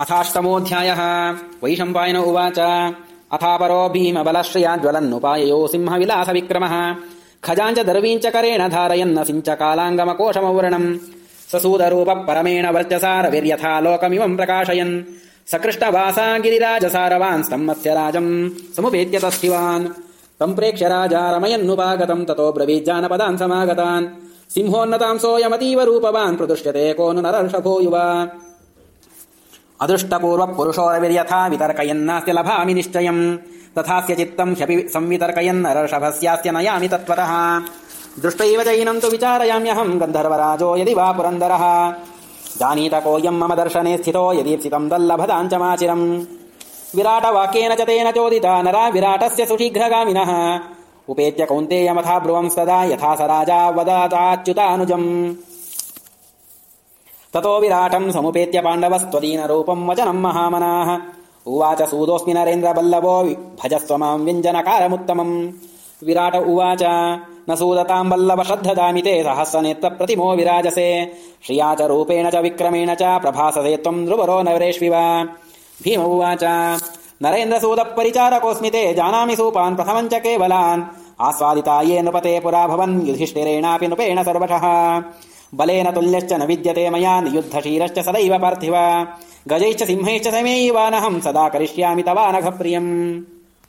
अथाष्टमोऽध्यायः वैशम्पायन उवाच। अथापरो भीमबलश्रया ज्वलन्नुपाययो सिंहविलासविक्रमः। खजाञ्च दर्वीञ्च करेण धारयन्न सिञ्च ससूदरूप परमेण वर्चसारविर्यथा लोकमिमम् प्रकाशयन्। सकृष्टवासा गिरिराजसारवान् मत्स्य राजम् समुपेत्य तस्थिवान्। तम् प्रेक्ष्य राजा रमयन्नुपागतम् ततो ब्रवीज्जानपदान् समागतान्। सिंहोन्नताम् सोऽयमतीव रूपवान् प्रदुष्यते को नु नरर्षभो युवा अदृष्टपूर्व पुरुषोरविर्यथा वितर्कयन्नास्ति लभामि निश्चयम्। तथास्य चित्तम् ह्यपि संवितर्कयन्नरर्षभस्यास्य नयामि तत्त्वतः। दृष्टैव चैनम् तु विचारयाम्यहम् गन्धर्वराजो यदि वा पुरन्दरः। जानीत कोऽयम् मम दर्शने स्थितो यदीप्सितम् दल्लभताञ्चमाचिरम् विराटवाक्येन च तेन चोदिता नरा विराटस्य सुशीघ्रगामिनः। उपेत्य कौन्तेयमथा ब्रुवंस्तदा यथा स राजा वदताच्युतानुजम् ततो विराटम् समुपेत्य पाण्डवस्त्वदीनरूपम् वचनम् महामनाः। उवाच सूदोऽस्मि नरेन्द्र भजस्व माम् व्यञ्जनकारमुत्तमम् विराट उवाच न सूदताम् वल्लभ श्रद्धदामि ते सहस्रनेत्र प्रतिमो विराजसे। श्रिया च रूपेण च विक्रमेण च प्रभाससे त्वम् ध्रुवरो नरेष्विव। भीम उवाच नरेन्द्रसूद परिचारकोऽस्मि ते जानामि सूपान् प्रथमम् च केवलान्। आस्वादिता ये नृपते पुरा भवन् युधिष्ठिरेणापि नृपेण सर्वशः बलेन तुल्यश्च न विद्यते मया नियुद्धशीरश्च सदैव पार्थिव। गजैश्च सिंहैश्च समेयैवानहम् सदा करिष्यामि तवानघ प्रियम्